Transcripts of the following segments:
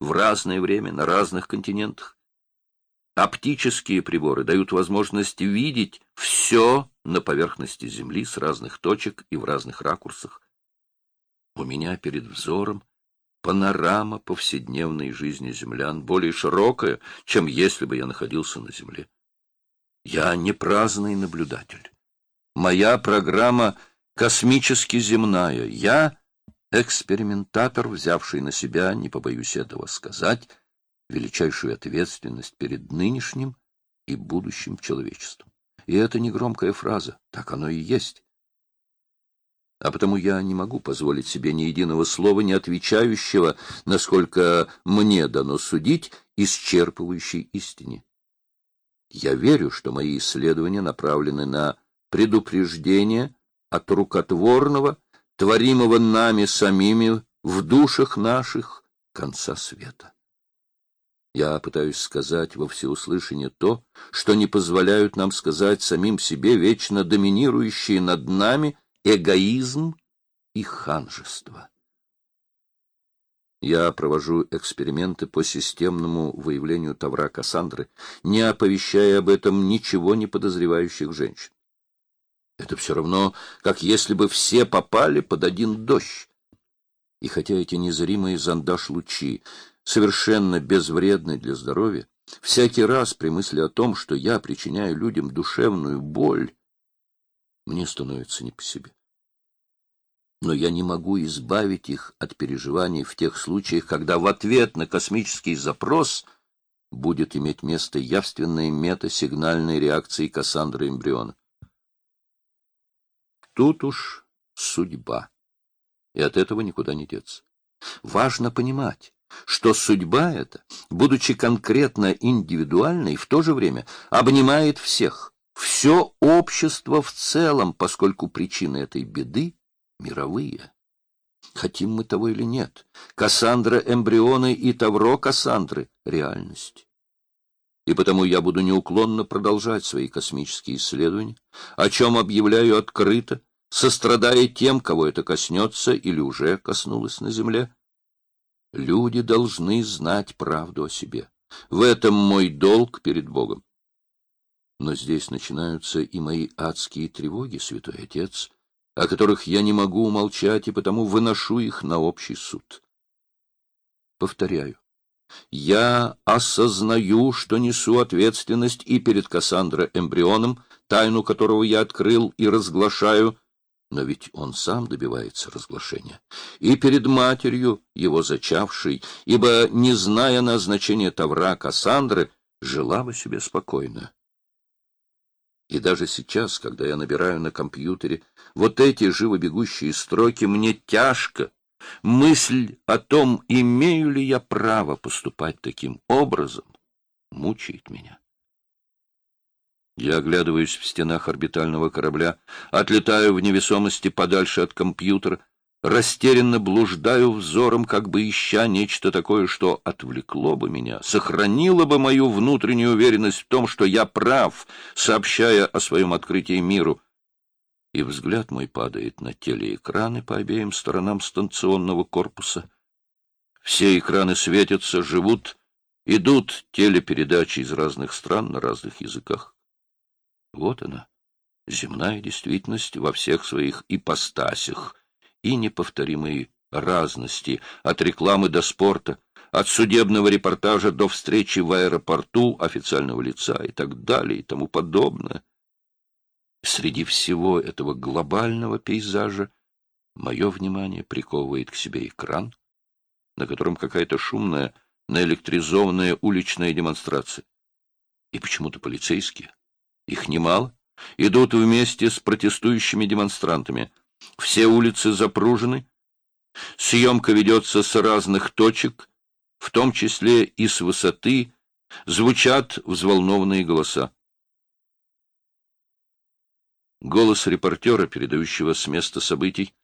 в разное время на разных континентах. Оптические приборы дают возможность видеть все на поверхности Земли с разных точек и в разных ракурсах. У меня перед взором панорама повседневной жизни землян, более широкая, чем если бы я находился на Земле. Я не праздный наблюдатель. Моя программа космически земная. Я экспериментатор, взявший на себя, не побоюсь этого сказать, величайшую ответственность перед нынешним и будущим человечеством. И это не громкая фраза, так оно и есть. А потому я не могу позволить себе ни единого слова, не отвечающего, насколько мне дано судить, исчерпывающей истине. Я верю, что мои исследования направлены на предупреждение от рукотворного, творимого нами самими в душах наших конца света. Я пытаюсь сказать во всеуслышание то, что не позволяют нам сказать самим себе вечно доминирующие над нами эгоизм и ханжество. Я провожу эксперименты по системному выявлению тавра Кассандры, не оповещая об этом ничего не подозревающих женщин. Это все равно, как если бы все попали под один дождь. И хотя эти незримые зондаж-лучи совершенно безвредны для здоровья, всякий раз при мысли о том, что я причиняю людям душевную боль, мне становится не по себе. Но я не могу избавить их от переживаний в тех случаях, когда в ответ на космический запрос будет иметь место явственная метасигнальная реакция Кассандры эмбриона. Тут уж судьба, и от этого никуда не деться. Важно понимать, что судьба эта, будучи конкретно индивидуальной, в то же время обнимает всех, все общество в целом, поскольку причины этой беды мировые. Хотим мы того или нет, Кассандра эмбрионы и Тавро Кассандры — реальность. И потому я буду неуклонно продолжать свои космические исследования, о чем объявляю открыто, сострадая тем, кого это коснется или уже коснулось на Земле, Люди должны знать правду о себе. В этом мой долг перед Богом. Но здесь начинаются и мои адские тревоги, святой отец, о которых я не могу умолчать и потому выношу их на общий суд. Повторяю, я осознаю, что несу ответственность и перед Кассандро эмбрионом, тайну которого я открыл и разглашаю, но ведь он сам добивается разглашения. И перед матерью, его зачавшей, ибо, не зная назначения Тавра Кассандры, жила бы себе спокойно. И даже сейчас, когда я набираю на компьютере вот эти живобегущие строки, мне тяжко. Мысль о том, имею ли я право поступать таким образом, мучает меня. Я оглядываюсь в стенах орбитального корабля, отлетаю в невесомости подальше от компьютера, растерянно блуждаю взором, как бы ища нечто такое, что отвлекло бы меня, сохранило бы мою внутреннюю уверенность в том, что я прав, сообщая о своем открытии миру. И взгляд мой падает на телеэкраны по обеим сторонам станционного корпуса. Все экраны светятся, живут, идут телепередачи из разных стран на разных языках. Вот она, земная действительность во всех своих ипостасях и неповторимой разности, от рекламы до спорта, от судебного репортажа до встречи в аэропорту официального лица и так далее и тому подобное. Среди всего этого глобального пейзажа мое внимание приковывает к себе экран, на котором какая-то шумная, наэлектризованная уличная демонстрация. И почему-то полицейские их немало, идут вместе с протестующими демонстрантами. Все улицы запружены. Съемка ведется с разных точек, в том числе и с высоты. Звучат взволнованные голоса. Голос репортера, передающего с места событий,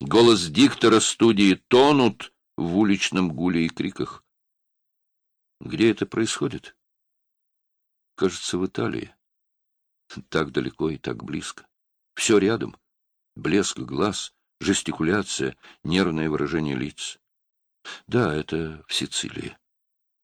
голос диктора студии тонут в уличном гуле и криках. Где это происходит? Кажется, в Италии. Так далеко и так близко. Все рядом. Блеск глаз, жестикуляция, нервное выражение лиц. Да, это в Сицилии.